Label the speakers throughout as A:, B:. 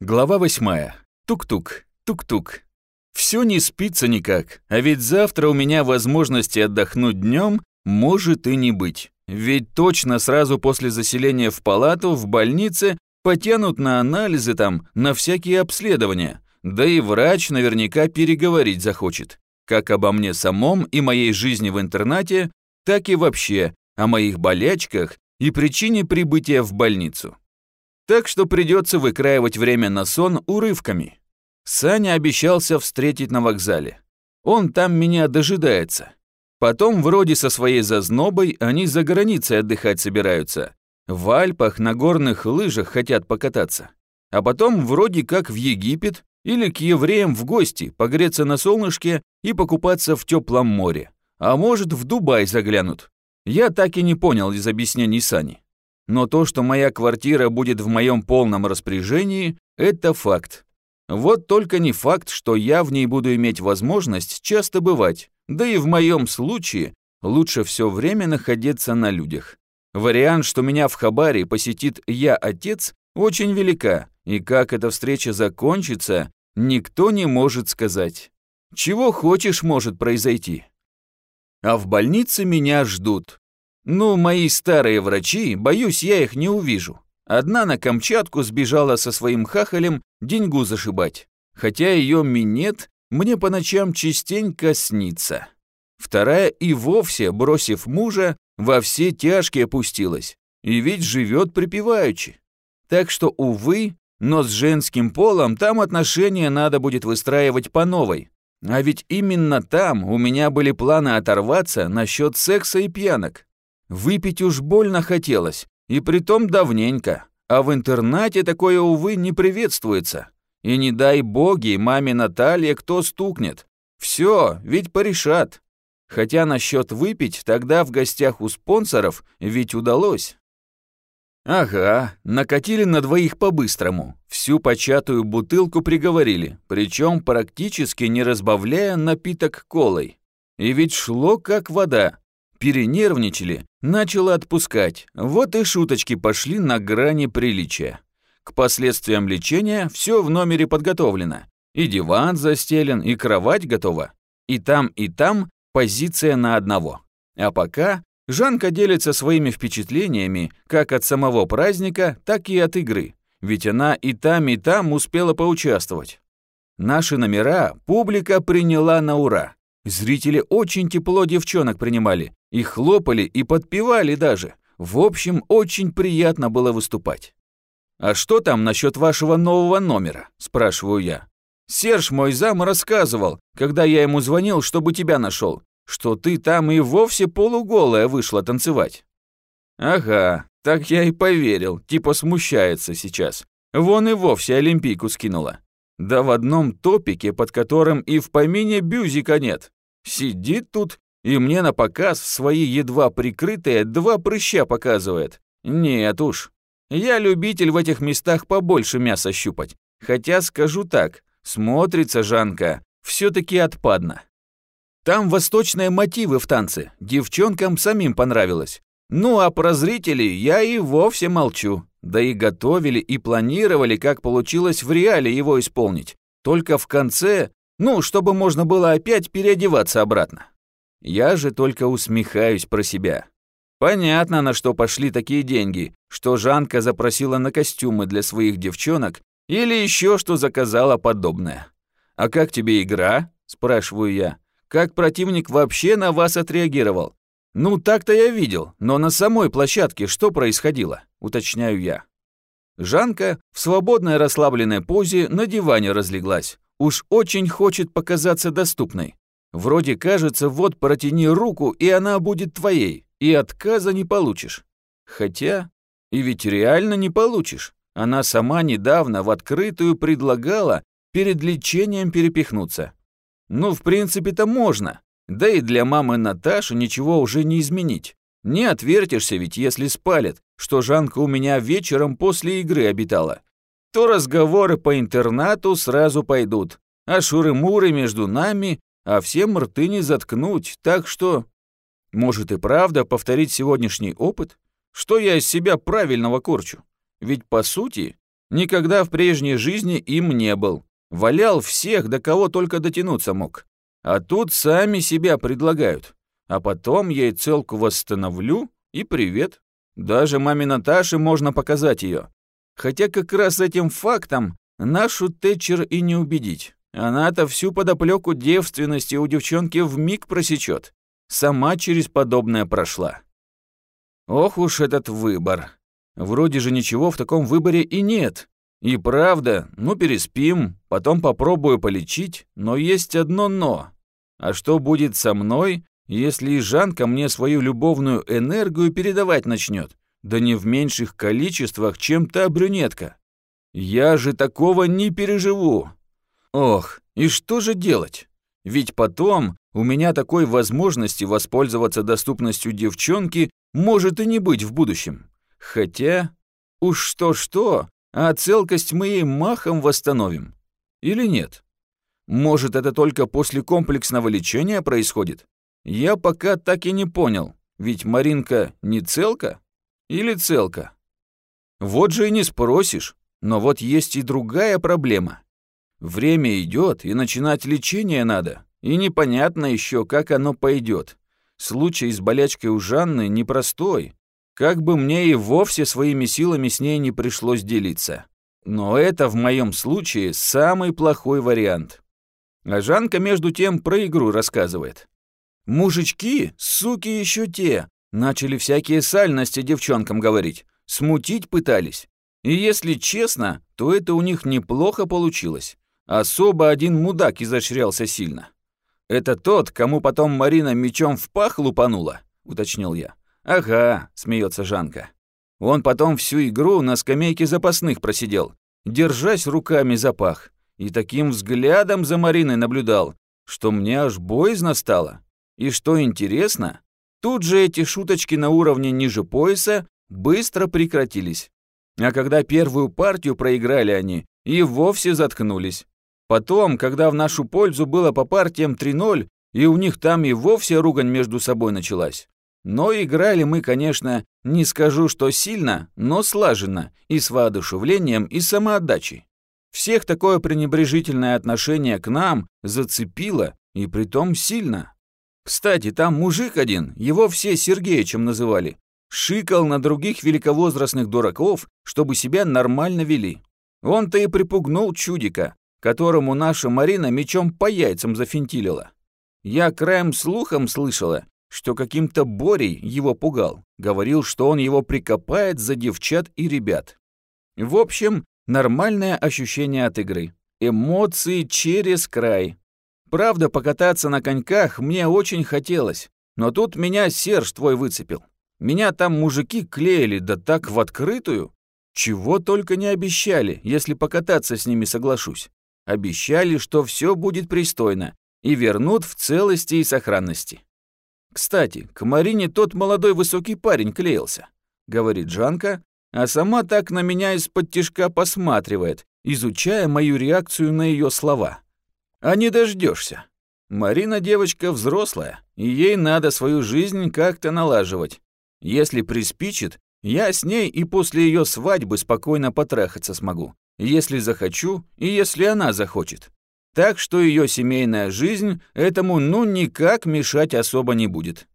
A: Глава восьмая. Тук-тук, тук-тук. Все не спится никак, а ведь завтра у меня возможности отдохнуть днем может и не быть. Ведь точно сразу после заселения в палату в больнице потянут на анализы там, на всякие обследования. Да и врач наверняка переговорить захочет. Как обо мне самом и моей жизни в интернате, так и вообще о моих болячках и причине прибытия в больницу. Так что придется выкраивать время на сон урывками. Саня обещался встретить на вокзале. Он там меня дожидается. Потом вроде со своей зазнобой они за границей отдыхать собираются. В Альпах на горных лыжах хотят покататься. А потом вроде как в Египет или к евреям в гости, погреться на солнышке и покупаться в теплом море. А может, в Дубай заглянут. Я так и не понял из объяснений Сани. Но то, что моя квартира будет в моем полном распоряжении, это факт. Вот только не факт, что я в ней буду иметь возможность часто бывать, да и в моем случае лучше все время находиться на людях. Вариант, что меня в Хабаре посетит я-отец, очень велика, и как эта встреча закончится, никто не может сказать. Чего хочешь может произойти. А в больнице меня ждут. Ну, мои старые врачи, боюсь, я их не увижу. Одна на Камчатку сбежала со своим хахалем деньгу зашибать, хотя ее минет мне по ночам частенько снится. Вторая и вовсе, бросив мужа, во все тяжкие опустилась, и ведь живет припеваючи. Так что, увы, но с женским полом там отношения надо будет выстраивать по новой. А ведь именно там у меня были планы оторваться насчет секса и пьянок. Выпить уж больно хотелось, и притом давненько, а в интернате такое, увы, не приветствуется. И не дай боги маме Наталье кто стукнет. Все, ведь порешат. Хотя насчет выпить тогда в гостях у спонсоров ведь удалось. Ага, накатили на двоих по-быстрому. Всю початую бутылку приговорили, причем практически не разбавляя напиток колой. И ведь шло как вода. Перенервничали, начало отпускать, вот и шуточки пошли на грани приличия. К последствиям лечения все в номере подготовлено. И диван застелен, и кровать готова. И там, и там позиция на одного. А пока Жанка делится своими впечатлениями как от самого праздника, так и от игры. Ведь она и там, и там успела поучаствовать. Наши номера публика приняла на ура. Зрители очень тепло девчонок принимали, и хлопали, и подпевали даже. В общем, очень приятно было выступать. «А что там насчет вашего нового номера?» – спрашиваю я. «Серж, мой зам, рассказывал, когда я ему звонил, чтобы тебя нашел, что ты там и вовсе полуголая вышла танцевать». «Ага, так я и поверил, типа смущается сейчас. Вон и вовсе Олимпийку скинула. Да в одном топике, под которым и в помине бюзика нет. Сидит тут и мне на показ свои едва прикрытые два прыща показывает. Нет уж. Я любитель в этих местах побольше мяса щупать. Хотя скажу так, смотрится Жанка все-таки отпадно. Там восточные мотивы в танце, девчонкам самим понравилось. Ну а про зрителей я и вовсе молчу. Да и готовили и планировали, как получилось в реале его исполнить. Только в конце, ну, чтобы можно было опять переодеваться обратно. Я же только усмехаюсь про себя. Понятно, на что пошли такие деньги, что Жанка запросила на костюмы для своих девчонок или еще что заказала подобное. «А как тебе игра?» – спрашиваю я. «Как противник вообще на вас отреагировал?» «Ну, так-то я видел, но на самой площадке что происходило?» – уточняю я. Жанка в свободной расслабленной позе на диване разлеглась. Уж очень хочет показаться доступной. Вроде кажется, вот протяни руку, и она будет твоей, и отказа не получишь. Хотя, и ведь реально не получишь. Она сама недавно в открытую предлагала перед лечением перепихнуться. Ну, в принципе-то можно. Да и для мамы Наташи ничего уже не изменить. Не отвертишься ведь, если спалят, что Жанка у меня вечером после игры обитала. То разговоры по интернату сразу пойдут, а шуры-муры между нами а всем рты не заткнуть, так что... Может и правда повторить сегодняшний опыт? Что я из себя правильного корчу? Ведь, по сути, Никогда в прежней жизни им не был. Валял всех, до кого только дотянуться мог. А тут сами себя предлагают. А потом я и целку восстановлю, и привет. Даже маме Наташе можно показать ее. Хотя как раз этим фактом нашу Тэтчер и не убедить. Она-то всю подоплеку девственности у девчонки в миг просечет. Сама через подобное прошла. Ох уж этот выбор. Вроде же ничего в таком выборе и нет. И правда, ну переспим, потом попробую полечить, но есть одно «но». А что будет со мной, если и Жанка мне свою любовную энергию передавать начнет? Да не в меньших количествах, чем та брюнетка. Я же такого не переживу. Ох, и что же делать? Ведь потом у меня такой возможности воспользоваться доступностью девчонки может и не быть в будущем. Хотя, уж что-что, а целкость мы ей махом восстановим. Или нет? Может, это только после комплексного лечения происходит? Я пока так и не понял, ведь Маринка не целка или целка? Вот же и не спросишь, но вот есть и другая проблема. Время идет, и начинать лечение надо, и непонятно еще, как оно пойдет. Случай с болячкой у Жанны непростой, как бы мне и вовсе своими силами с ней не пришлось делиться. Но это в моем случае самый плохой вариант. А Жанка между тем про игру рассказывает. Мужички, суки еще те, начали всякие сальности девчонкам говорить, смутить пытались. И если честно, то это у них неплохо получилось. Особо один мудак изощрялся сильно. «Это тот, кому потом Марина мечом в пах лупанула?» — уточнил я. «Ага», — смеется Жанка. Он потом всю игру на скамейке запасных просидел, держась руками за пах, и таким взглядом за Мариной наблюдал, что мне аж боязно стало. И что интересно, тут же эти шуточки на уровне ниже пояса быстро прекратились. А когда первую партию проиграли они, и вовсе заткнулись. Потом, когда в нашу пользу было по партиям 3-0, и у них там и вовсе ругань между собой началась. Но играли мы, конечно, не скажу, что сильно, но слаженно, и с воодушевлением, и самоотдачей. Всех такое пренебрежительное отношение к нам зацепило, и притом сильно. Кстати, там мужик один, его все Сергеичем называли, шикал на других великовозрастных дураков, чтобы себя нормально вели. Он-то и припугнул чудика, которому наша Марина мечом по яйцам зафинтилила. Я краем слухом слышала, что каким-то Борей его пугал, говорил, что он его прикопает за девчат и ребят. В общем, нормальное ощущение от игры. Эмоции через край. Правда, покататься на коньках мне очень хотелось, но тут меня Серж твой выцепил. Меня там мужики клеили, да так в открытую. Чего только не обещали, если покататься с ними соглашусь. Обещали, что все будет пристойно и вернут в целости и сохранности. Кстати, к Марине тот молодой высокий парень клеился, говорит Жанка, а сама так на меня из-под тишка посматривает, изучая мою реакцию на ее слова. А не дождешься. Марина девочка взрослая, и ей надо свою жизнь как-то налаживать. Если приспичит, я с ней и после ее свадьбы спокойно потрахаться смогу, если захочу и если она захочет. Так что ее семейная жизнь этому ну никак мешать особо не будет.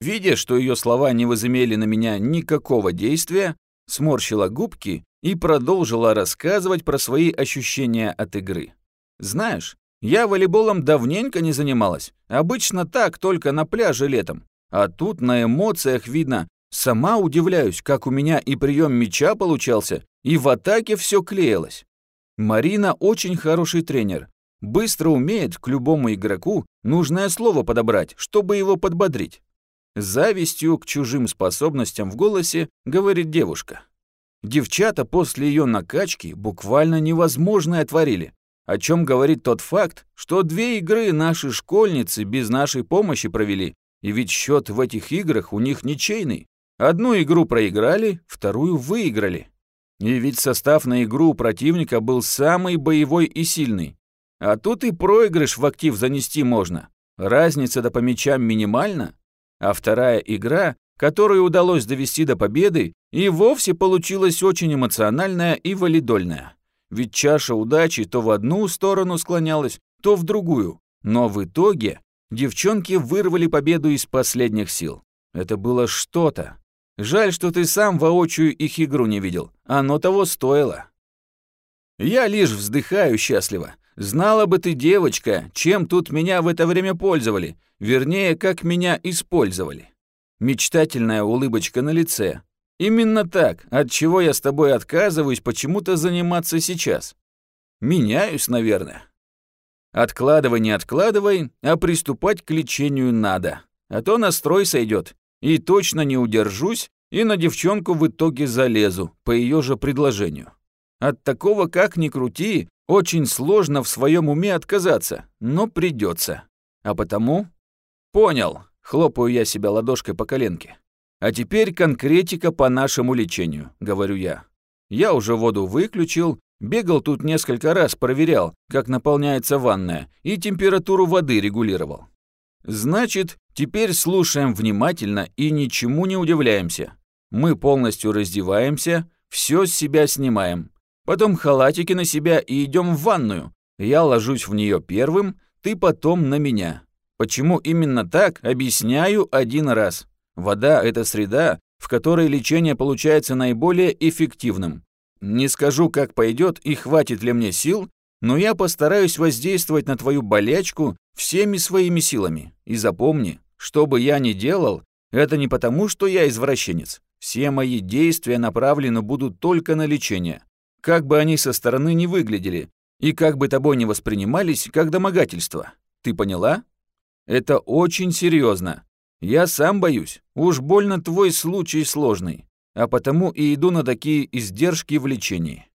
A: Видя, что ее слова не возымели на меня никакого действия, сморщила губки и продолжила рассказывать про свои ощущения от игры. Знаешь, я волейболом давненько не занималась. Обычно так, только на пляже летом. А тут на эмоциях видно. Сама удивляюсь, как у меня и прием мяча получался, и в атаке все клеилось. Марина очень хороший тренер. Быстро умеет к любому игроку нужное слово подобрать, чтобы его подбодрить. Завистью к чужим способностям в голосе говорит девушка. Девчата после ее накачки буквально невозможное творили. О чем говорит тот факт, что две игры наши школьницы без нашей помощи провели, и ведь счет в этих играх у них ничейный. Одну игру проиграли, вторую выиграли. И ведь состав на игру противника был самый боевой и сильный. А тут и проигрыш в актив занести можно. Разница-то по мячам минимальна. А вторая игра которую удалось довести до победы, и вовсе получилась очень эмоциональная и валидольная. Ведь чаша удачи то в одну сторону склонялась, то в другую. Но в итоге девчонки вырвали победу из последних сил. Это было что-то. Жаль, что ты сам воочию их игру не видел. Оно того стоило. Я лишь вздыхаю счастливо. Знала бы ты, девочка, чем тут меня в это время пользовали. Вернее, как меня использовали. Мечтательная улыбочка на лице. Именно так, от чего я с тобой отказываюсь почему-то заниматься сейчас. Меняюсь, наверное. Откладывай, не откладывай, а приступать к лечению надо. А то настрой сойдет. И точно не удержусь, и на девчонку в итоге залезу, по ее же предложению. От такого, как ни крути, очень сложно в своем уме отказаться, но придется. А потому... Понял, хлопаю я себя ладошкой по коленке. А теперь конкретика по нашему лечению, говорю я. Я уже воду выключил, бегал тут несколько раз, проверял, как наполняется ванная, и температуру воды регулировал. Значит, теперь слушаем внимательно и ничему не удивляемся. Мы полностью раздеваемся, все с себя снимаем. Потом халатики на себя и идем в ванную. Я ложусь в нее первым, ты потом на меня. Почему именно так, объясняю один раз. Вода – это среда, в которой лечение получается наиболее эффективным. Не скажу, как пойдет и хватит ли мне сил, но я постараюсь воздействовать на твою болячку всеми своими силами. И запомни, что бы я ни делал, это не потому, что я извращенец. Все мои действия направлены будут только на лечение. Как бы они со стороны не выглядели, и как бы тобой не воспринимались, как домогательство. Ты поняла? Это очень серьезно. Я сам боюсь. Уж больно твой случай сложный. А потому и иду на такие издержки в лечении.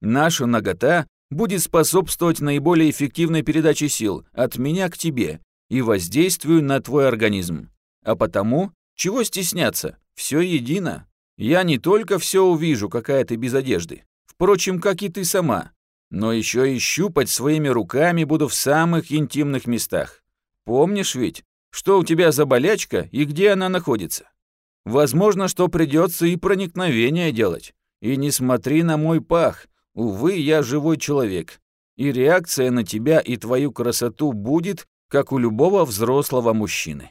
A: Наша нагота будет способствовать наиболее эффективной передаче сил от меня к тебе и воздействию на твой организм. А потому, чего стесняться, все едино. Я не только все увижу, какая ты без одежды, впрочем, как и ты сама, но еще и щупать своими руками буду в самых интимных местах. Помнишь ведь, что у тебя за болячка и где она находится? Возможно, что придется и проникновение делать. И не смотри на мой пах, Увы, я живой человек, и реакция на тебя и твою красоту будет, как у любого взрослого мужчины.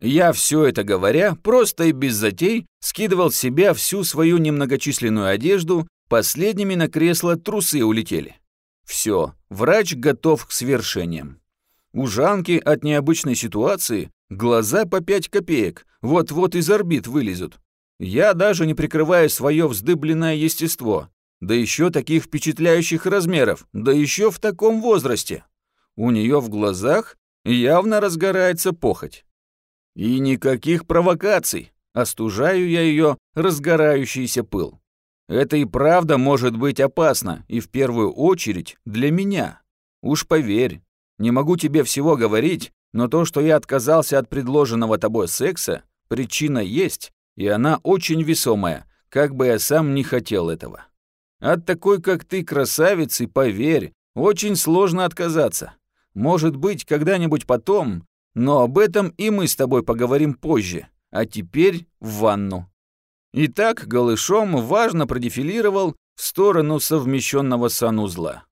A: Я все это говоря, просто и без затей, скидывал с себя всю свою немногочисленную одежду, последними на кресло трусы улетели. Все, врач готов к свершениям. У Жанки от необычной ситуации глаза по пять копеек, вот-вот из орбит вылезут. Я даже не прикрываю свое вздыбленное естество, да еще таких впечатляющих размеров, да еще в таком возрасте. У нее в глазах явно разгорается похоть. И никаких провокаций, остужаю я ее разгорающийся пыл. Это и правда может быть опасно, и в первую очередь для меня. Уж поверь, не могу тебе всего говорить, но то, что я отказался от предложенного тобой секса, причина есть, и она очень весомая, как бы я сам не хотел этого. От такой, как ты, красавицы, поверь, очень сложно отказаться. Может быть, когда-нибудь потом, но об этом и мы с тобой поговорим позже. А теперь в ванну. Итак, голышом важно продефилировал в сторону совмещенного санузла.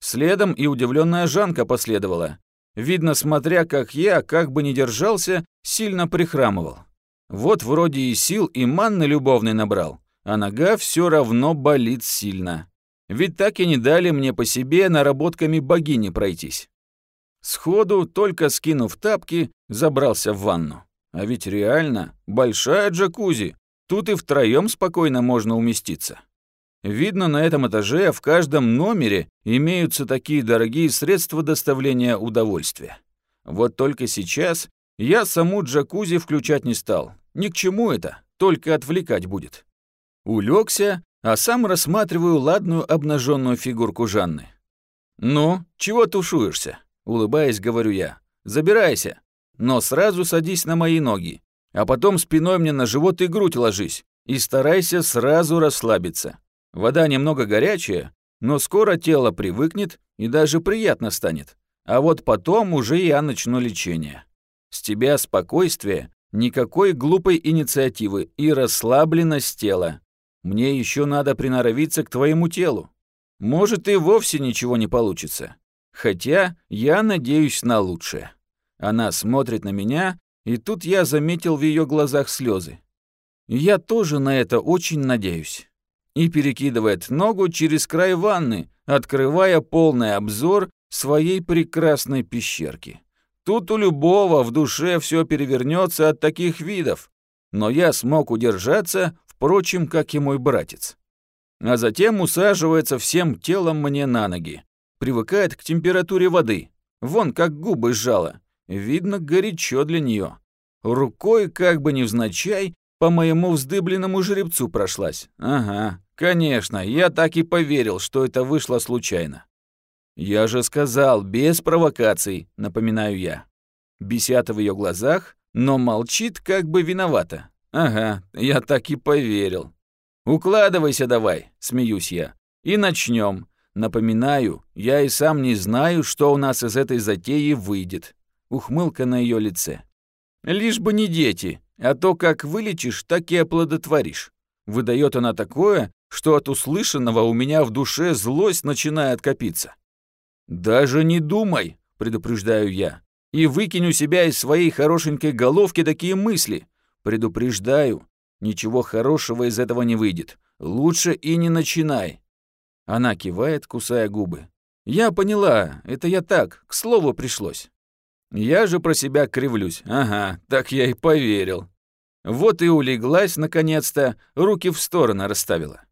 A: Следом и удивленная Жанка последовала. Видно, смотря как я, как бы ни держался, сильно прихрамывал. Вот вроде и сил, и манны любовной набрал, а нога все равно болит сильно. Ведь так и не дали мне по себе наработками богини пройтись. Сходу, только скинув тапки, забрался в ванну. А ведь реально, большая джакузи. Тут и втроем спокойно можно уместиться. Видно, на этом этаже в каждом номере имеются такие дорогие средства доставления удовольствия. Вот только сейчас я саму джакузи включать не стал. Ни к чему это, только отвлекать будет. Улегся, а сам рассматриваю ладную обнаженную фигурку Жанны. «Ну, чего тушуешься?» — улыбаясь, говорю я. «Забирайся, но сразу садись на мои ноги, а потом спиной мне на живот и грудь ложись, и старайся сразу расслабиться. Вода немного горячая, но скоро тело привыкнет и даже приятно станет. А вот потом уже я начну лечение. С тебя спокойствие Никакой глупой инициативы и расслабленность тела. Мне еще надо приноровиться к твоему телу. Может, и вовсе ничего не получится. Хотя я надеюсь на лучшее. Она смотрит на меня, и тут я заметил в ее глазах слезы. Я тоже на это очень надеюсь. И перекидывает ногу через край ванны, открывая полный обзор своей прекрасной пещерки. Тут у любого в душе все перевернется от таких видов. Но я смог удержаться, впрочем, как и мой братец. А затем усаживается всем телом мне на ноги. Привыкает к температуре воды. Вон как губы сжала. Видно, горячо для нее. Рукой, как бы невзначай, по моему вздыбленному жеребцу прошлась. Ага, конечно, я так и поверил, что это вышло случайно. «Я же сказал, без провокаций», — напоминаю я. Бесята в ее глазах, но молчит как бы виновата. «Ага, я так и поверил». «Укладывайся давай», — смеюсь я. «И начнем. Напоминаю, я и сам не знаю, что у нас из этой затеи выйдет». Ухмылка на ее лице. «Лишь бы не дети, а то как вылечишь, так и оплодотворишь». Выдает она такое, что от услышанного у меня в душе злость начинает копиться. «Даже не думай», — предупреждаю я, «и выкинь у себя из своей хорошенькой головки такие мысли. Предупреждаю, ничего хорошего из этого не выйдет. Лучше и не начинай». Она кивает, кусая губы. «Я поняла, это я так, к слову пришлось». Я же про себя кривлюсь. Ага, так я и поверил. Вот и улеглась, наконец-то, руки в стороны расставила.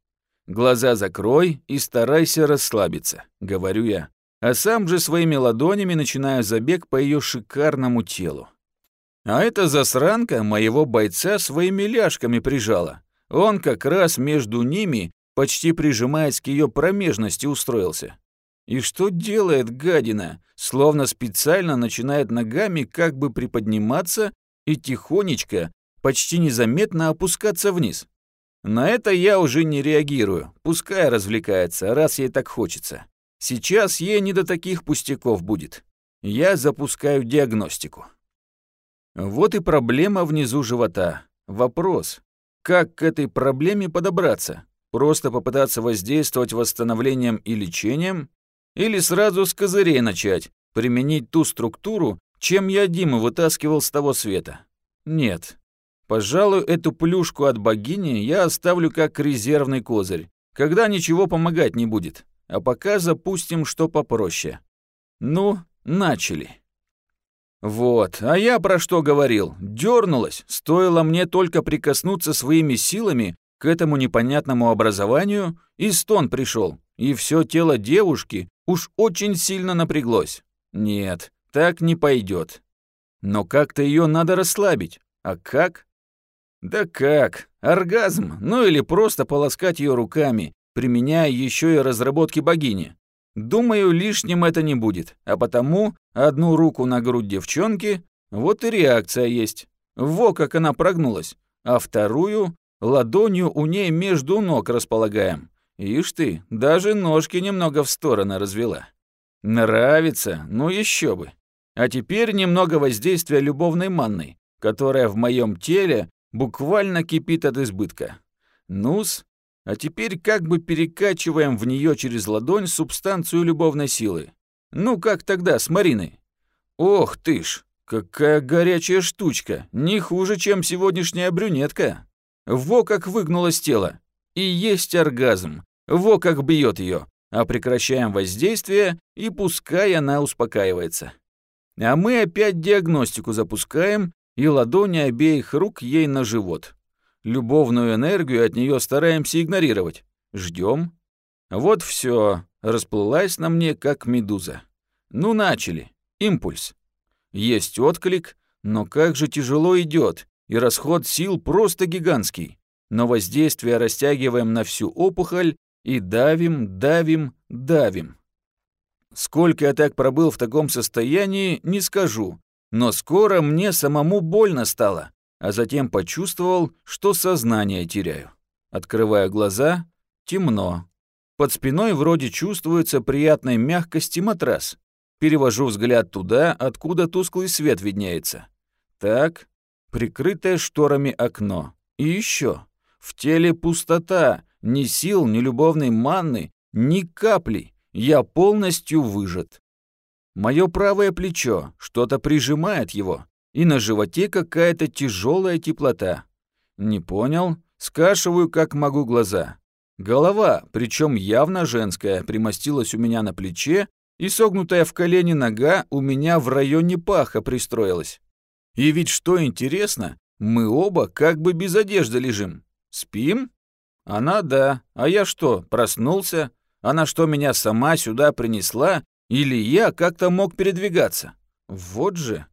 A: «Глаза закрой и старайся расслабиться», — говорю я а сам же своими ладонями начинаю забег по ее шикарному телу. А эта засранка моего бойца своими ляжками прижала. Он как раз между ними, почти прижимаясь к ее промежности, устроился. И что делает гадина? Словно специально начинает ногами как бы приподниматься и тихонечко, почти незаметно опускаться вниз. На это я уже не реагирую, пускай развлекается, раз ей так хочется. Сейчас ей не до таких пустяков будет. Я запускаю диагностику. Вот и проблема внизу живота. Вопрос, как к этой проблеме подобраться? Просто попытаться воздействовать восстановлением и лечением? Или сразу с козырей начать, применить ту структуру, чем я Диму вытаскивал с того света? Нет. Пожалуй, эту плюшку от богини я оставлю как резервный козырь, когда ничего помогать не будет. А пока запустим что попроще. Ну, начали. Вот, а я про что говорил? Дёрнулась, стоило мне только прикоснуться своими силами к этому непонятному образованию, и стон пришел, и все тело девушки уж очень сильно напряглось. Нет, так не пойдет. Но как-то ее надо расслабить. А как? Да как? Оргазм, ну или просто полоскать ее руками, применяя еще и разработки богини. Думаю, лишним это не будет, а потому одну руку на грудь девчонки, вот и реакция есть. Во как она прогнулась, а вторую ладонью у ней между ног располагаем. Ишь ты, даже ножки немного в стороны развела. Нравится, ну еще бы. А теперь немного воздействия любовной манной, которая в моем теле буквально кипит от избытка. Нус, а теперь как бы перекачиваем в нее через ладонь субстанцию любовной силы. Ну, как тогда с Мариной? Ох ты ж, какая горячая штучка, не хуже, чем сегодняшняя брюнетка. Во как выгнулось тело. И есть оргазм. Во как бьет ее. А прекращаем воздействие, и пускай она успокаивается. А мы опять диагностику запускаем, и ладони обеих рук ей на живот. Любовную энергию от нее стараемся игнорировать. Ждем. Вот все, расплылась на мне, как медуза. Ну, начали. Импульс. Есть отклик, но как же тяжело идет, и расход сил просто гигантский. Но воздействие растягиваем на всю опухоль и давим, давим, давим. Сколько я так пробыл в таком состоянии, не скажу, но скоро мне самому больно стало а затем почувствовал, что сознание теряю. Открывая глаза, темно. Под спиной вроде чувствуется приятной мягкости матрас. Перевожу взгляд туда, откуда тусклый свет виднеется. Так, прикрытое шторами окно. И еще. В теле пустота, ни сил, ни любовной манны, ни капли. Я полностью выжат. Мое правое плечо, что-то прижимает его, и на животе какая-то тяжелая теплота. Не понял, скашиваю как могу глаза. Голова, причем явно женская, примостилась у меня на плече, и согнутая в колени нога у меня в районе паха пристроилась. И ведь что интересно, мы оба как бы без одежды лежим. Спим? Она да, а я что, проснулся? Она что, меня сама сюда принесла? Или я как-то мог передвигаться? Вот же.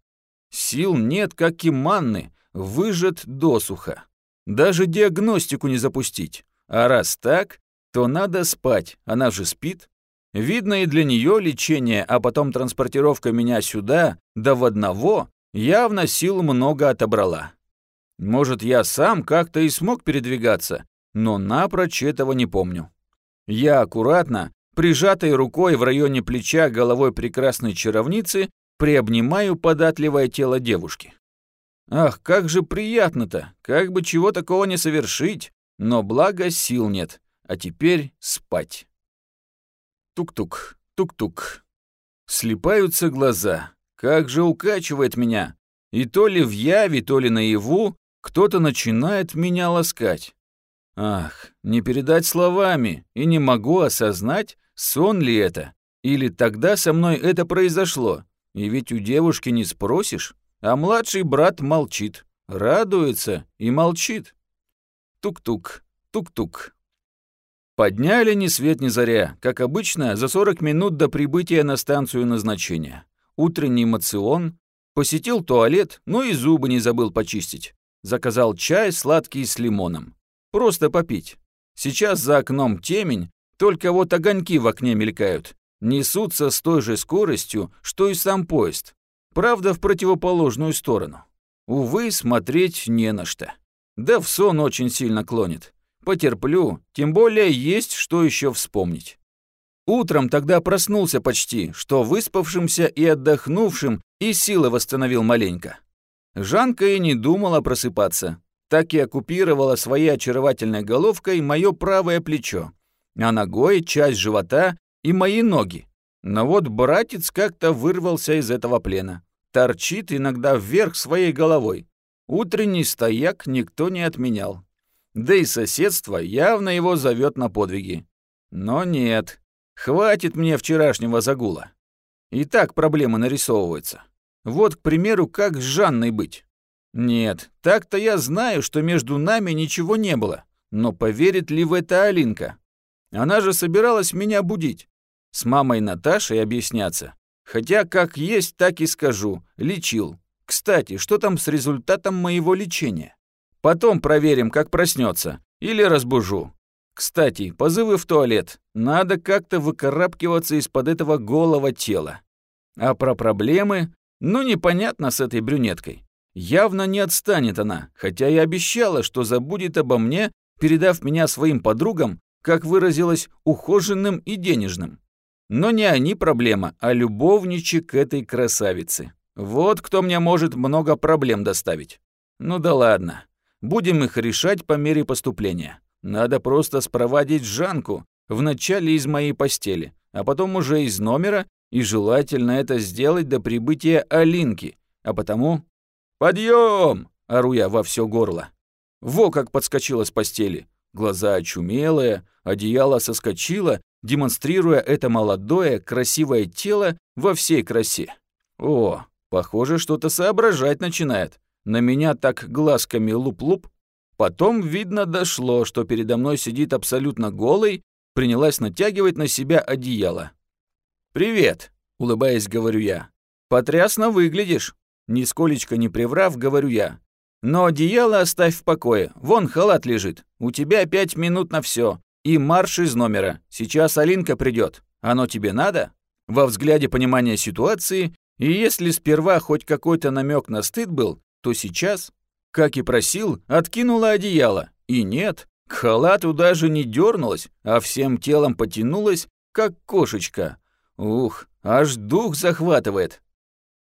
A: Сил нет, как и манны, выжат досуха. Даже диагностику не запустить. А раз так, то надо спать, она же спит. Видно и для нее лечение, а потом транспортировка меня сюда, да в одного, явно сил много отобрала. Может, я сам как-то и смог передвигаться, но напрочь этого не помню. Я аккуратно, прижатой рукой в районе плеча головой прекрасной чаровницы, приобнимаю податливое тело девушки. Ах, как же приятно-то, как бы чего такого не совершить, но благо сил нет, а теперь спать. Тук-тук, тук-тук. Слипаются глаза, как же укачивает меня. И то ли в яви, то ли наяву кто-то начинает меня ласкать. Ах, не передать словами, и не могу осознать, сон ли это, или тогда со мной это произошло. И ведь у девушки не спросишь, а младший брат молчит, радуется и молчит. Тук-тук, тук-тук. Подняли ни свет ни заря, как обычно, за 40 минут до прибытия на станцию назначения. Утренний мацион, посетил туалет, но и зубы не забыл почистить. Заказал чай сладкий с лимоном. Просто попить. Сейчас за окном темень, только вот огоньки в окне мелькают. Несутся с той же скоростью, что и сам поезд. Правда, в противоположную сторону. Увы, смотреть не на что. Да в сон очень сильно клонит. Потерплю, тем более есть что еще вспомнить. Утром тогда проснулся почти, что выспавшимся и отдохнувшим, и силы восстановил маленько. Жанка и не думала просыпаться, так и оккупировала своей очаровательной головкой мое правое плечо, а ногой часть живота и мои ноги. Но вот братец как-то вырвался из этого плена. Торчит иногда вверх своей головой. Утренний стояк никто не отменял. Да и соседство явно его зовет на подвиги. Но нет, хватит мне вчерашнего загула. И так проблема нарисовывается. Вот, к примеру, как с Жанной быть? Нет, так-то я знаю, что между нами ничего не было. Но поверит ли в это Алинка? Она же собиралась меня будить. С мамой Наташей объясняться. Хотя как есть, так и скажу. Лечил. Кстати, что там с результатом моего лечения? Потом проверим, как проснется. Или разбужу. Кстати, позывы в туалет. Надо как-то выкарабкиваться из-под этого голого тела. А про проблемы ну, непонятно с этой брюнеткой. Явно не отстанет она, хотя и обещала, что забудет обо мне, передав меня своим подругам, как выразилась, ухоженным и денежным. Но не они проблема, а любовничек этой красавицы. Вот кто мне может много проблем доставить. Ну да ладно. Будем их решать по мере поступления. Надо просто спровадить Жанку, вначале из моей постели, а потом уже из номера и желательно это сделать до прибытия Алинки, а потому... «Подъем!» — ору я во все горло. Во как подскочила с постели. Глаза очумелые, одеяло соскочило, демонстрируя это молодое, красивое тело во всей красе. О, похоже, что-то соображать начинает. На меня так глазками луп-луп. Потом, видно, дошло, что передо мной сидит абсолютно голый, принялась натягивать на себя одеяло. «Привет», — улыбаясь, говорю я. «Потрясно выглядишь». Нисколечко не приврав, говорю я. «Но одеяло оставь в покое. Вон халат лежит. У тебя пять минут на все. И марш из номера. Сейчас Алинка придет. Оно тебе надо?» Во взгляде понимания ситуации, и если сперва хоть какой-то намек на стыд был, то сейчас, как и просил, откинула одеяло. И нет, к халату даже не дернулась, а всем телом потянулась, как кошечка, Ух, аж дух захватывает.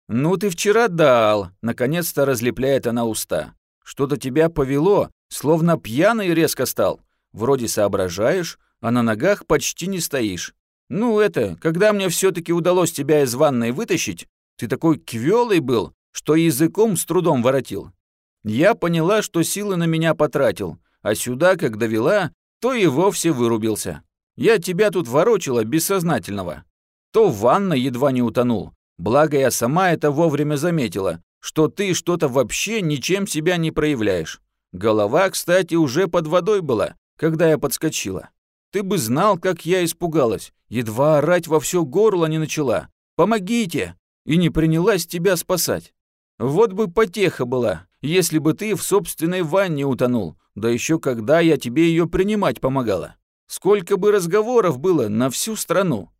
A: «Ну ты вчера дал», — наконец-то разлепляет она уста. «Что-то тебя повело, словно пьяный резко стал. Вроде соображаешь, а на ногах почти не стоишь. Ну это, когда мне все таки удалось тебя из ванной вытащить, ты такой квелый был, что языком с трудом воротил. Я поняла, что силы на меня потратил, а сюда, как довела, то и вовсе вырубился. Я тебя тут ворочила бессознательного. То в ванной едва не утонул, Благо я сама это вовремя заметила, что ты что-то вообще ничем себя не проявляешь. Голова, кстати, уже под водой была, когда я подскочила. Ты бы знал, как я испугалась. Едва орать во все горло не начала. «Помогите!» И не принялась тебя спасать. Вот бы потеха была, если бы ты в собственной ванне утонул, да еще когда я тебе ее принимать помогала. Сколько бы разговоров было на всю страну.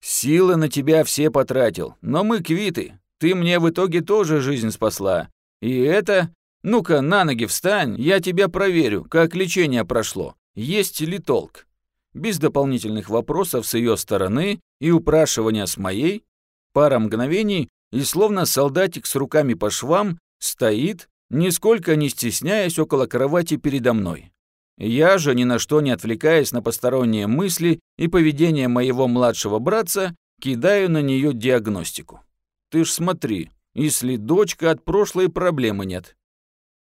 A: Силы на тебя все потратил, но мы квиты. Ты мне в итоге тоже жизнь спасла. И это... Ну-ка, на ноги встань, я тебя проверю, как лечение прошло. Есть ли толк? Без дополнительных вопросов с ее стороны и упрашивания с моей, пара мгновений, и словно солдатик с руками по швам стоит, нисколько не стесняясь около кровати передо мной. Я же, ни на что не отвлекаясь на посторонние мысли и поведение моего младшего братца, кидаю на нее диагностику. Ты ж смотри, если дочка от прошлой проблемы нет.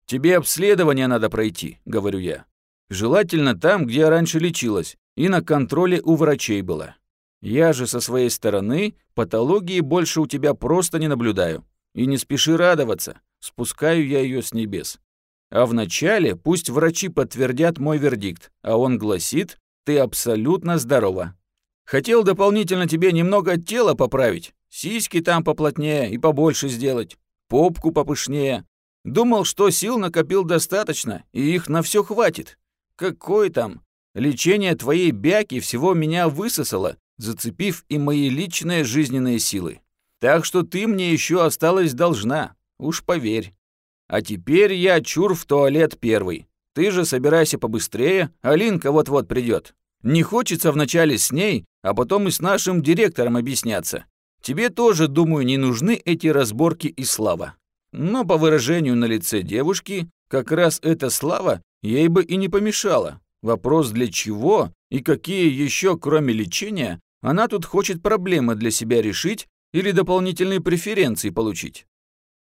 A: Тебе обследование надо пройти, говорю я. Желательно там, где я раньше лечилась, и на контроле у врачей была. Я же со своей стороны патологии больше у тебя просто не наблюдаю. И не спеши радоваться, спускаю я ее с небес. А вначале пусть врачи подтвердят мой вердикт, а он гласит, ты абсолютно здорова. Хотел дополнительно тебе немного тела поправить, сиськи там поплотнее и побольше сделать, попку попышнее. Думал, что сил накопил достаточно, и их на все хватит. Какой там? Лечение твоей бяки всего меня высосало, зацепив и мои личные жизненные силы. Так что ты мне еще осталась должна, уж поверь. А теперь я чур в туалет первый. Ты же собирайся побыстрее, Алинка вот-вот придет. Не хочется вначале с ней, а потом и с нашим директором объясняться. Тебе тоже, думаю, не нужны эти разборки и слава. Но по выражению на лице девушки, как раз эта слава ей бы и не помешала. Вопрос для чего и какие еще, кроме лечения, она тут хочет проблемы для себя решить или дополнительные преференции получить.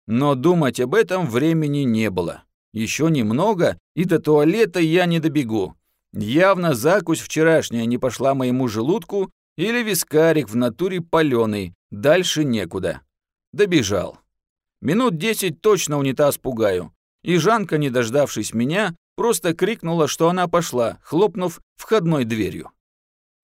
A: Но думать об этом времени не было. Еще немного, и до туалета я не добегу. Явно закусь вчерашняя не пошла моему желудку или вискарик в натуре паленый, дальше некуда. Добежал. Минут десять точно унитаз пугаю. И Жанка, не дождавшись меня, просто крикнула, что она пошла, хлопнув входной дверью.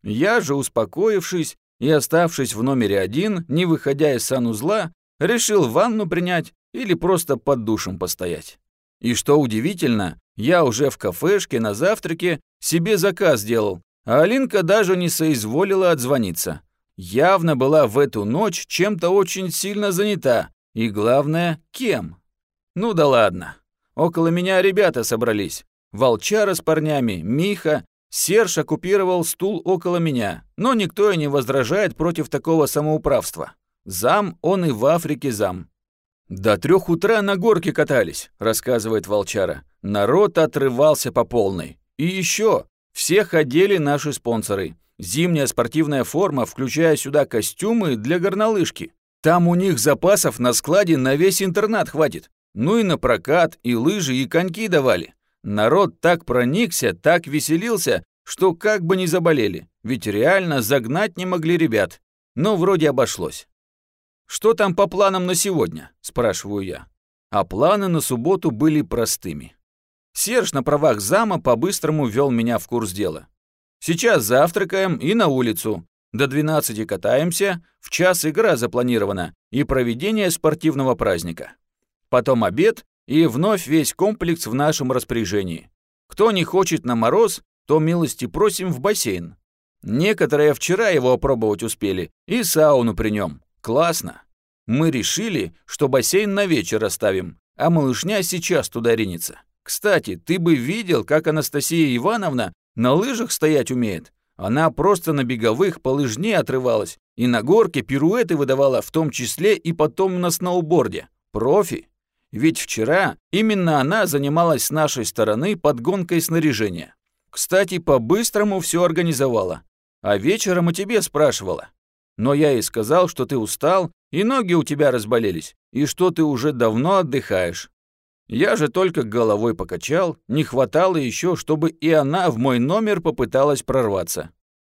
A: Я же, успокоившись и оставшись в номере один, не выходя из санузла, Решил ванну принять или просто под душем постоять. И что удивительно, я уже в кафешке на завтраке себе заказ сделал, а Алинка даже не соизволила отзвониться. Явно была в эту ночь чем-то очень сильно занята, и главное, кем. Ну да ладно. Около меня ребята собрались. Волчара с парнями, Миха, Серж оккупировал стул около меня, но никто и не возражает против такого самоуправства. Зам он и в Африке зам. До трех утра на горке катались, рассказывает Волчара. Народ отрывался по полной. И еще, все ходили наши спонсоры. Зимняя спортивная форма, включая сюда костюмы для горнолыжки. Там у них запасов на складе на весь интернат хватит. Ну и на прокат, и лыжи, и коньки давали. Народ так проникся, так веселился, что как бы не заболели. Ведь реально загнать не могли ребят. Но вроде обошлось. «Что там по планам на сегодня?» – спрашиваю я. А планы на субботу были простыми. Серж на правах зама по-быстрому вел меня в курс дела. Сейчас завтракаем и на улицу. До 12 катаемся, в час игра запланирована и проведение спортивного праздника. Потом обед и вновь весь комплекс в нашем распоряжении. Кто не хочет на мороз, то милости просим в бассейн. Некоторые вчера его опробовать успели, и сауну при нем. Классно. Мы решили, что бассейн на вечер оставим, а малышня сейчас туда ринется. Кстати, ты бы видел, как Анастасия Ивановна на лыжах стоять умеет. Она просто на беговых по лыжне отрывалась И на горке пируэты выдавала в том числе и потом на сноуборде. Профи. Ведь вчера именно она занималась с нашей стороны подгонкой снаряжения. Кстати, по-быстрому все организовала. А вечером и тебе спрашивала. Но я ей сказал, что ты устал, и ноги у тебя разболелись, и что ты уже давно отдыхаешь. Я же только головой покачал, не хватало еще, чтобы и она в мой номер попыталась прорваться.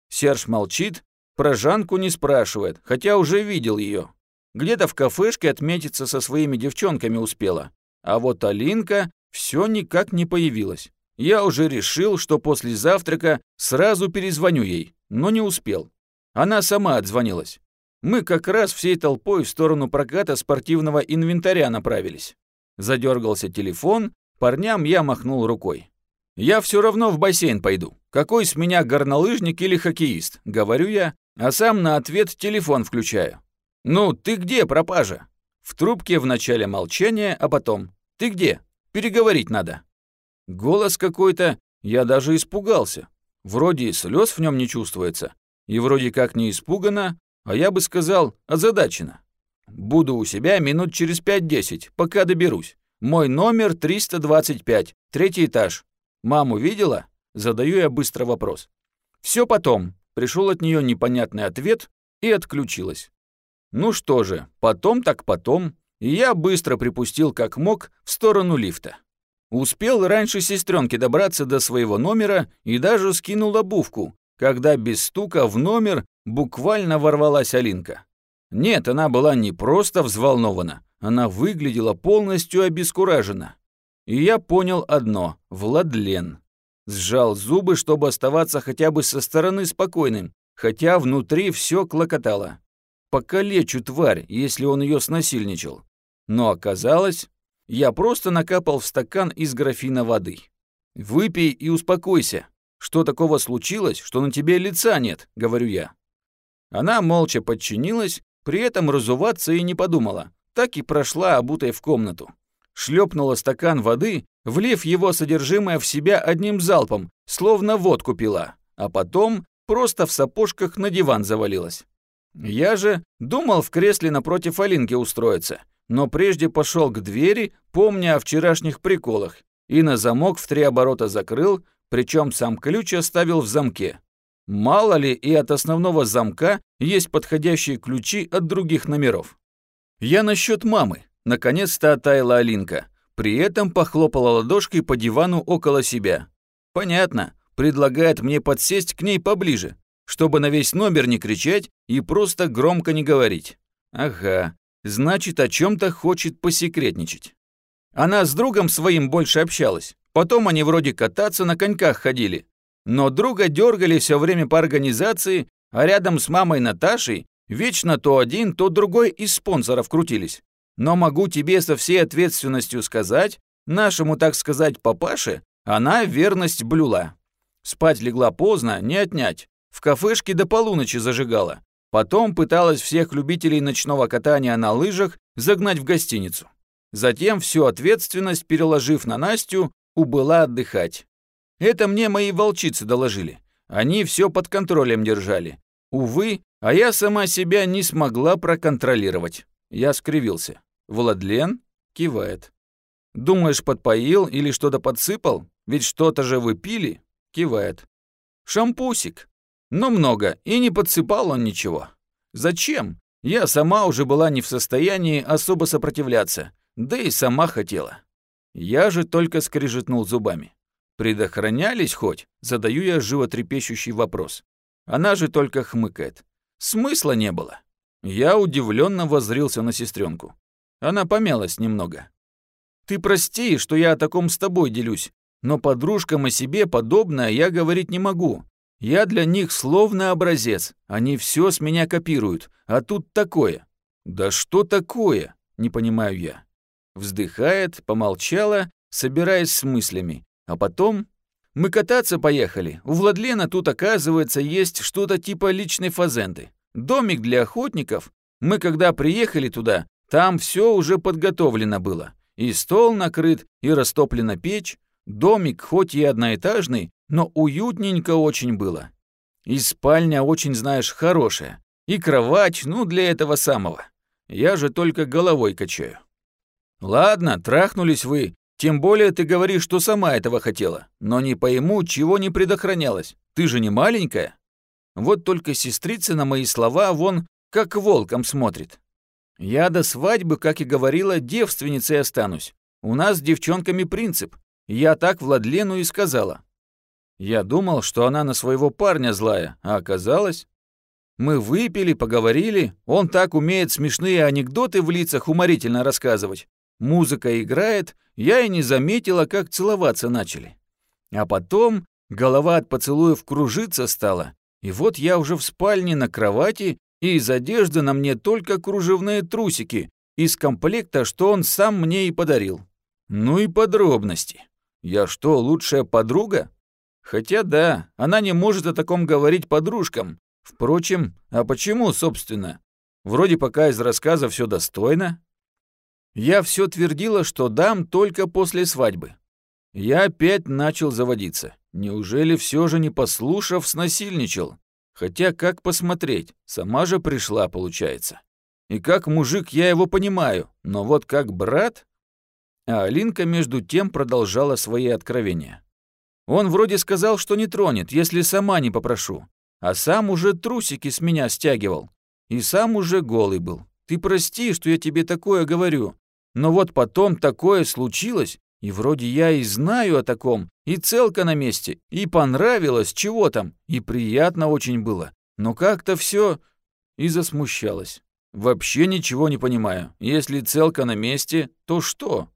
A: Серж молчит, про Жанку не спрашивает, хотя уже видел ее. Где-то в кафешке отметиться со своими девчонками успела. А вот Алинка все никак не появилась. Я уже решил, что после завтрака сразу перезвоню ей, но не успел. Она сама отзвонилась. Мы как раз всей толпой в сторону проката спортивного инвентаря направились. Задергался телефон, парням я махнул рукой. «Я все равно в бассейн пойду. Какой с меня горнолыжник или хоккеист?» — говорю я, а сам на ответ телефон включаю. «Ну, ты где, пропажа?» В трубке вначале молчание, а потом «Ты где? Переговорить надо». Голос какой-то, я даже испугался. Вроде слез в нем не чувствуется, и вроде как не испугана, а я бы сказал озадачена. Буду у себя минут через 5-10, пока доберусь. Мой номер 325, третий этаж. Маму видела? Задаю я быстро вопрос. Все потом. Пришел от нее непонятный ответ и отключилась. Ну что же, потом так потом, и я быстро припустил как мог в сторону лифта. Успел раньше сестренки добраться до своего номера и даже скинул обувку, когда без стука в номер буквально ворвалась Алинка. Нет, она была не просто взволнована, она выглядела полностью обескуражена. И я понял одно – Владлен. Сжал зубы, чтобы оставаться хотя бы со стороны спокойным, хотя внутри все клокотало. Покалечу тварь, если он ее снасильничал. Но оказалось, я просто накапал в стакан из графина воды. «Выпей и успокойся. Что такого случилось, что на тебе лица нет?» — говорю я. Она молча подчинилась, при этом разуваться и не подумала. Так и прошла, обутая в комнату. Шлепнула стакан воды, влив его содержимое в себя одним залпом, словно водку пила, а потом просто в сапожках на диван завалилась. Я же думал в кресле напротив Алинки устроиться, но прежде пошел к двери, помня о вчерашних приколах, и на замок в три оборота закрыл, причем сам ключ оставил в замке. Мало ли и от основного замка есть подходящие ключи от других номеров. Я насчет мамы. Наконец-то оттаяла Алинка. При этом похлопала ладошкой по дивану около себя. Понятно, предлагает мне подсесть к ней поближе, чтобы на весь номер не кричать и просто громко не говорить. Ага, значит, о чем-то хочет посекретничать. Она с другом своим больше общалась. Потом они вроде кататься на коньках ходили. Но друга дергали все время по организации, а рядом с мамой Наташей вечно то один, то другой из спонсоров крутились. Но могу тебе со всей ответственностью сказать, нашему, так сказать, папаше, она верность блюла. Спать легла поздно, не отнять. В кафешке до полуночи зажигала. Потом пыталась всех любителей ночного катания на лыжах загнать в гостиницу. Затем всю ответственность, переложив на Настю, убыла отдыхать. Это мне мои волчицы доложили. Они все под контролем держали. Увы, а я сама себя не смогла проконтролировать. Я скривился. Владлен кивает. «Думаешь, подпоил или что-то подсыпал? Ведь что-то же вы пили?» Кивает. «Шампусик. Но много, и не подсыпал он ничего. Зачем? Я сама уже была не в состоянии особо сопротивляться, да и сама хотела. Я же только скрежетнул зубами. Предохранялись хоть? Задаю я животрепещущий вопрос. Она же только хмыкает. Смысла не было. Я удивленно воззрился на сестренку. Она помялась немного. «Ты прости, что я о таком с тобой делюсь, но подружкам о себе подобное я говорить не могу. Я для них словно образец, они все с меня копируют, а тут такое. Да что такое? Не понимаю я. Вздыхает, помолчала, собираясь с мыслями, а потом... Мы кататься поехали. У Владлена тут, оказывается, есть что-то типа личной фазенды. Домик для охотников. Мы когда приехали туда, там все уже подготовлено было. И стол накрыт, и растоплена печь. Домик хоть и одноэтажный, но уютненько очень было. И спальня очень, знаешь, хорошая. И кровать, ну, для этого самого. Я же только головой качаю. Ладно, трахнулись вы. Тем более ты говоришь, что сама этого хотела. Но не пойму, чего не предохранялась. Ты же не маленькая. Вот только сестрица на мои слова вон как волком смотрит. Я до свадьбы, как и говорила, девственницей останусь. У нас с девчонками принцип. Я так Владлену и сказала. Я думал, что она на своего парня злая, а оказалось... Мы выпили, поговорили, он так умеет смешные анекдоты в лицах уморительно рассказывать. Музыка играет, я и не заметила, как целоваться начали. А потом голова от поцелуев кружиться стала, и вот я уже в спальне на кровати, и из одежды на мне только кружевные трусики, из комплекта, что он сам мне и подарил. Ну и подробности. Я что, лучшая подруга? Хотя да, она не может о таком говорить подружкам. Впрочем, а почему, собственно? Вроде пока из рассказа все достойно. Я все твердила, что дам только после свадьбы. Я опять начал заводиться. Неужели все же не послушав, снасильничал? Хотя как посмотреть, сама же пришла, получается. И как мужик я его понимаю, но вот как брат... А Алинка между тем продолжала свои откровения. Он вроде сказал, что не тронет, если сама не попрошу. А сам уже трусики с меня стягивал. И сам уже голый был. Ты прости, что я тебе такое говорю. Но вот потом такое случилось, и вроде я и знаю о таком, и целка на месте, и понравилось, чего там, и приятно очень было. Но как-то все и засмущалась. Вообще ничего не понимаю. Если целка на месте, то что?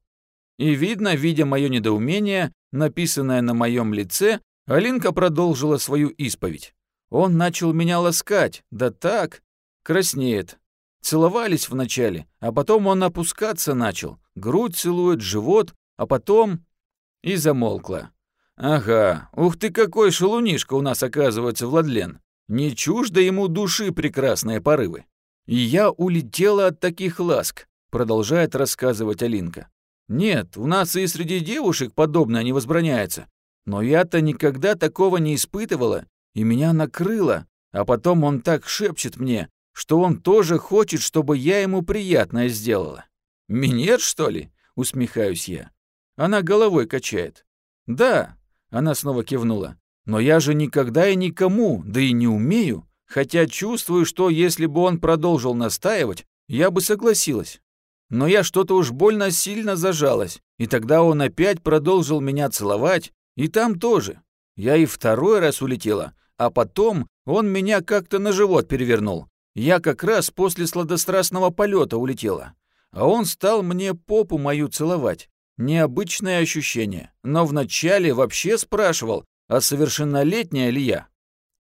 A: И видно, видя мое недоумение, написанное на моем лице, Алинка продолжила свою исповедь. Он начал меня ласкать, да так, краснеет. Целовались вначале, а потом он опускаться начал, грудь целует, живот, а потом... И замолкла. Ага, ух ты какой шалунишка у нас оказывается Владлен. Не чуждо ему души прекрасные порывы. И я улетела от таких ласк, продолжает рассказывать Алинка. Нет, у нас и среди девушек подобное не возбраняется. Но я-то никогда такого не испытывала, и меня накрыло. А потом он так шепчет мне, что он тоже хочет, чтобы я ему приятное сделала. Минет, что ли? Усмехаюсь я. Она головой качает. Да, она снова кивнула. Но я же никогда и никому, да и не умею. Хотя чувствую, что если бы он продолжил настаивать, я бы согласилась. Но я что-то уж больно сильно зажалась, и тогда он опять продолжил меня целовать, и там тоже. Я и второй раз улетела, а потом он меня как-то на живот перевернул. Я как раз после сладострастного полета улетела. А он стал мне попу мою целовать. Необычное ощущение, но вначале вообще спрашивал, а совершеннолетняя ли я.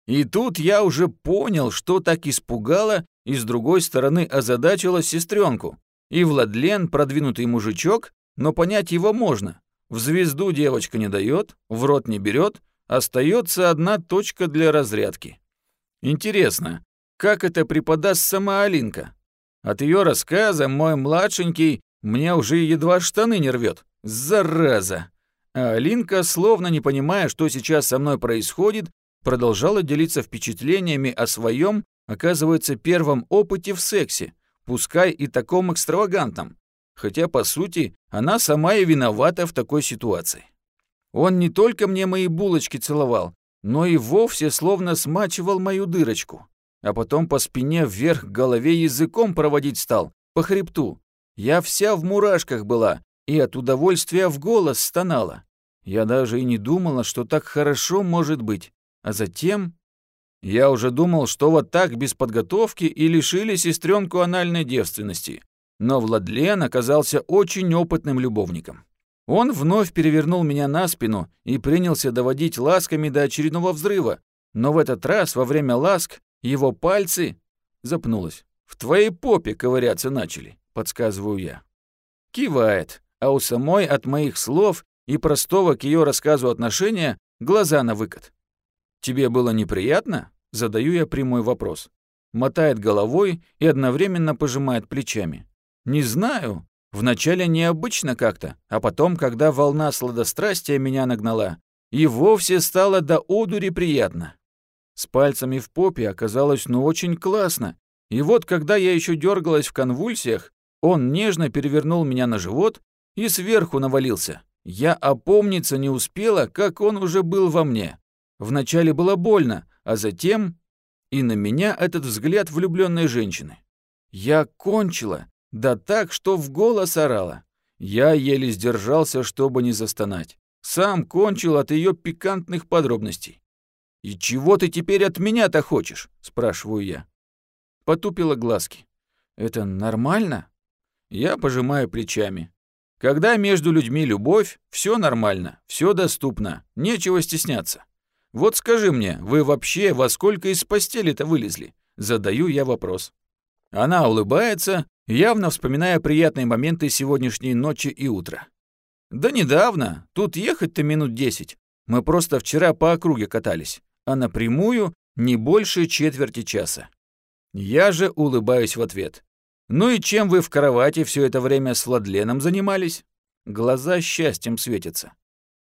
A: И тут я уже понял, что так испугало и с другой стороны озадачила сестренку. И Владлен продвинутый мужичок, но понять его можно. В звезду девочка не дает, в рот не берет, остается одна точка для разрядки. Интересно, как это преподаст сама Алинка? От ее рассказа мой младшенький мне уже едва штаны не рвет. Зараза! А Алинка, словно не понимая, что сейчас со мной происходит, продолжала делиться впечатлениями о своем, оказывается, первом опыте в сексе, пускай и таком экстравагантном, хотя, по сути, она сама и виновата в такой ситуации. Он не только мне мои булочки целовал, но и вовсе словно смачивал мою дырочку, а потом по спине вверх голове языком проводить стал, по хребту. Я вся в мурашках была и от удовольствия в голос стонала. Я даже и не думала, что так хорошо может быть. А затем я уже думал, что вот так без подготовки и лишили сестренку анальной девственности. Но Владлен оказался очень опытным любовником. Он вновь перевернул меня на спину и принялся доводить ласками до очередного взрыва. Но в этот раз, во время ласк, его пальцы... Запнулась. «В твоей попе ковыряться начали», — подсказываю я. Кивает, а у самой от моих слов и простого к ее рассказу отношения глаза на выкат. «Тебе было неприятно?» – задаю я прямой вопрос. Мотает головой и одновременно пожимает плечами. «Не знаю. Вначале необычно как-то, а потом, когда волна сладострастия меня нагнала, и вовсе стало до одури приятно. С пальцами в попе оказалось ну очень классно. И вот когда я еще дергалась в конвульсиях, он нежно перевернул меня на живот и сверху навалился. Я опомниться не успела, как он уже был во мне. Вначале было больно, а затем и на меня этот взгляд влюбленной женщины. Я кончила, да так, что в голос орала. Я еле сдержался, чтобы не застонать. Сам кончил от ее пикантных подробностей. «И чего ты теперь от меня-то хочешь?» – спрашиваю я. Потупила глазки. «Это нормально?» Я пожимаю плечами. Когда между людьми любовь, все нормально, все доступно, нечего стесняться. Вот скажи мне, вы вообще во сколько из постели-то вылезли? Задаю я вопрос. Она улыбается, явно вспоминая приятные моменты сегодняшней ночи и утра. Да недавно, тут ехать-то минут десять. Мы просто вчера по округе катались, а напрямую не больше четверти часа. Я же улыбаюсь в ответ. «Ну и чем вы в кровати все это время с Владленом занимались?» Глаза счастьем светятся.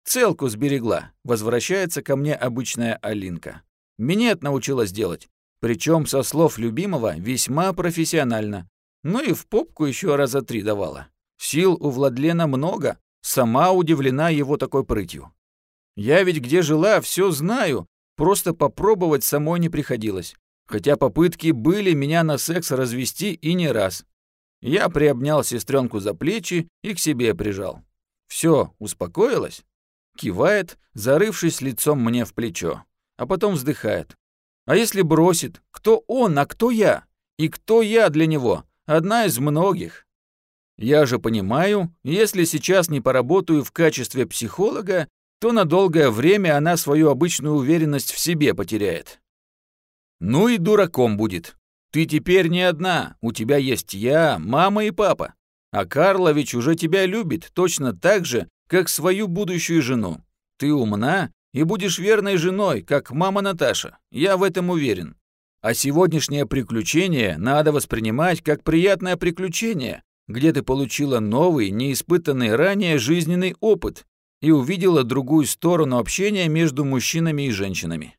A: Целку сберегла. Возвращается ко мне обычная Алинка. Минет научилась делать. Причем, со слов любимого, весьма профессионально. Ну и в попку еще раза три давала. Сил у Владлена много. Сама удивлена его такой прытью. Я ведь где жила, все знаю. Просто попробовать самой не приходилось. Хотя попытки были меня на секс развести и не раз. Я приобнял сестренку за плечи и к себе прижал. Все, успокоилась? Кивает, зарывшись лицом мне в плечо, а потом вздыхает. А если бросит? Кто он, а кто я? И кто я для него? Одна из многих. Я же понимаю, если сейчас не поработаю в качестве психолога, то на долгое время она свою обычную уверенность в себе потеряет. Ну и дураком будет. Ты теперь не одна, у тебя есть я, мама и папа. А Карлович уже тебя любит точно так же, как свою будущую жену. Ты умна и будешь верной женой, как мама Наташа. Я в этом уверен. А сегодняшнее приключение надо воспринимать как приятное приключение, где ты получила новый, неиспытанный ранее жизненный опыт и увидела другую сторону общения между мужчинами и женщинами.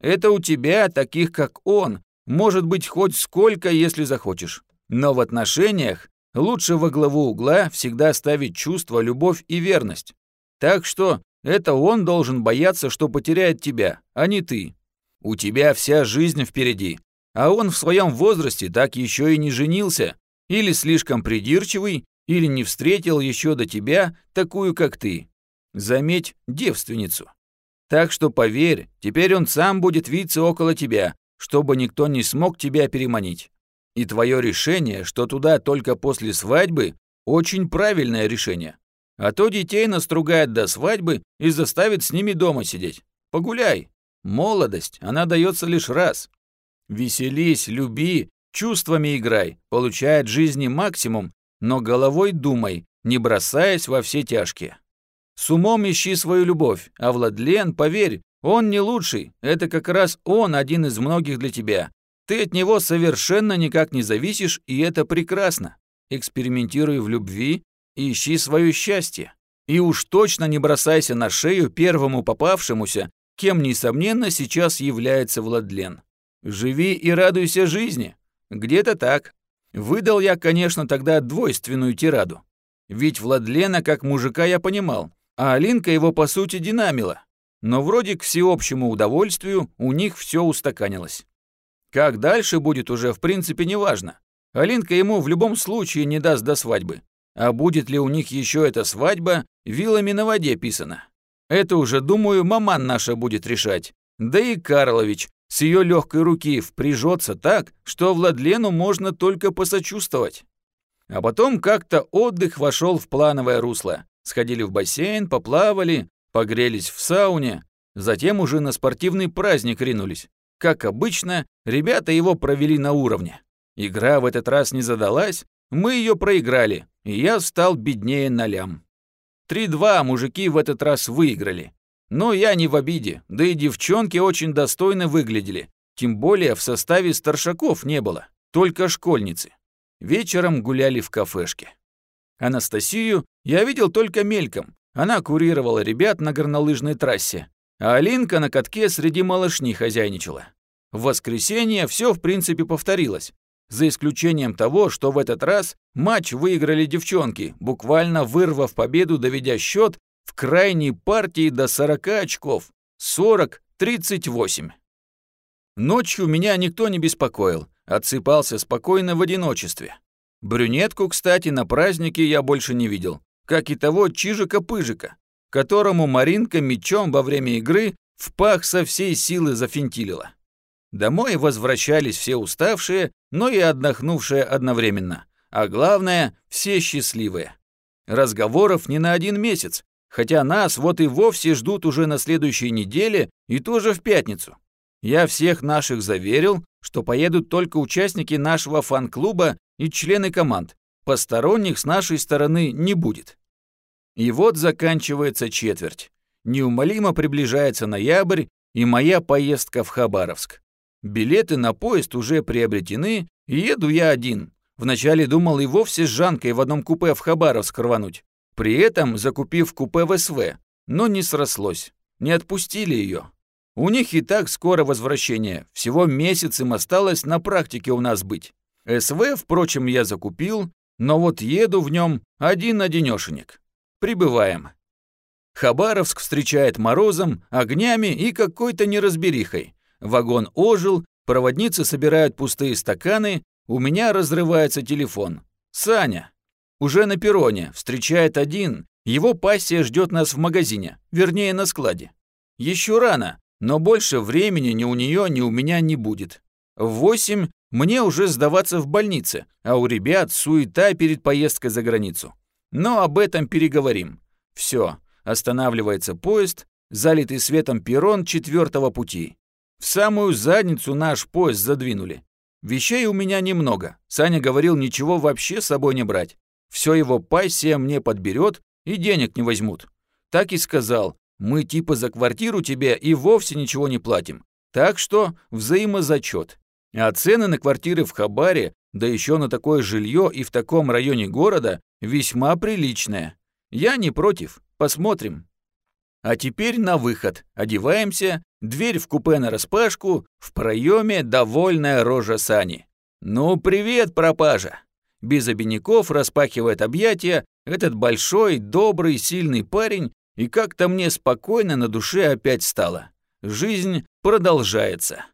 A: Это у тебя, таких как он, может быть хоть сколько, если захочешь. Но в отношениях лучше во главу угла всегда ставить чувство, любовь и верность. Так что это он должен бояться, что потеряет тебя, а не ты. У тебя вся жизнь впереди, а он в своем возрасте так еще и не женился, или слишком придирчивый, или не встретил еще до тебя такую, как ты. Заметь, девственницу. Так что поверь, теперь он сам будет виться около тебя, чтобы никто не смог тебя переманить. И твое решение, что туда только после свадьбы, очень правильное решение. А то детей настругает до свадьбы и заставит с ними дома сидеть. Погуляй. Молодость, она дается лишь раз. Веселись, люби, чувствами играй, получай от жизни максимум, но головой думай, не бросаясь во все тяжкие. С умом ищи свою любовь, а Владлен, поверь, он не лучший, это как раз он один из многих для тебя. Ты от него совершенно никак не зависишь, и это прекрасно. Экспериментируй в любви и ищи свое счастье. И уж точно не бросайся на шею первому попавшемуся, кем, несомненно, сейчас является Владлен. Живи и радуйся жизни. Где-то так. Выдал я, конечно, тогда двойственную тираду. Ведь Владлена как мужика я понимал, а Алинка его по сути динамила. Но вроде к всеобщему удовольствию у них все устаканилось. Как дальше будет уже в принципе неважно. Алинка ему в любом случае не даст до свадьбы. А будет ли у них еще эта свадьба, вилами на воде писано. Это уже, думаю, маман наша будет решать. Да и Карлович с ее легкой руки впряжется так, что Владлену можно только посочувствовать. А потом как-то отдых вошел в плановое русло. Сходили в бассейн, поплавали, погрелись в сауне, затем уже на спортивный праздник ринулись. Как обычно, ребята его провели на уровне. Игра в этот раз не задалась, мы ее проиграли, и я стал беднее на лям. 3-2 мужики в этот раз выиграли. Но я не в обиде, да и девчонки очень достойно выглядели. Тем более в составе старшаков не было, только школьницы. Вечером гуляли в кафешке. Анастасию я видел только мельком. Она курировала ребят на горнолыжной трассе. а Алинка на катке среди малышни хозяйничала. В воскресенье все в принципе повторилось, за исключением того, что в этот раз матч выиграли девчонки, буквально вырвав победу, доведя счет в крайней партии до 40 очков. 40-38. Ночью меня никто не беспокоил, отсыпался спокойно в одиночестве. Брюнетку, кстати, на празднике я больше не видел, как и того Чижика-Пыжика, которому Маринка мечом во время игры в пах со всей силы зафинтилила. Домой возвращались все уставшие, но и отдохнувшие одновременно. А главное, все счастливые. Разговоров не на один месяц, хотя нас вот и вовсе ждут уже на следующей неделе и тоже в пятницу. Я всех наших заверил, что поедут только участники нашего фан-клуба и члены команд. Посторонних с нашей стороны не будет. И вот заканчивается четверть. Неумолимо приближается ноябрь и моя поездка в Хабаровск. Билеты на поезд уже приобретены, и еду я один. Вначале думал и вовсе с Жанкой в одном купе в Хабаровск рвануть, при этом закупив купе в СВ, но не срослось, не отпустили ее. У них и так скоро возвращение, всего месяц им осталось на практике у нас быть. СВ, впрочем, я закупил, но вот еду в нем один-одинешенек. Прибываем. Хабаровск встречает морозом, огнями и какой-то неразберихой. Вагон ожил, проводницы собирают пустые стаканы, у меня разрывается телефон. Саня. Уже на перроне, встречает один, его пассия ждет нас в магазине, вернее на складе. Еще рано, но больше времени ни у нее, ни у меня не будет. В восемь мне уже сдаваться в больнице, а у ребят суета перед поездкой за границу. Но об этом переговорим. Все, останавливается поезд, залитый светом перрон четвертого пути. В самую задницу наш поезд задвинули. Вещей у меня немного. Саня говорил ничего вообще с собой не брать. Все его пассия мне подберет и денег не возьмут. Так и сказал, мы типа за квартиру тебе и вовсе ничего не платим. Так что взаимозачет. А цены на квартиры в Хабаре, да еще на такое жилье и в таком районе города, весьма приличные. Я не против, посмотрим. А теперь на выход. Одеваемся, дверь в купе нараспашку, в проеме довольная рожа Сани. «Ну, привет, пропажа!» Без обиняков распахивает объятия этот большой, добрый, сильный парень, и как-то мне спокойно на душе опять стало. Жизнь продолжается.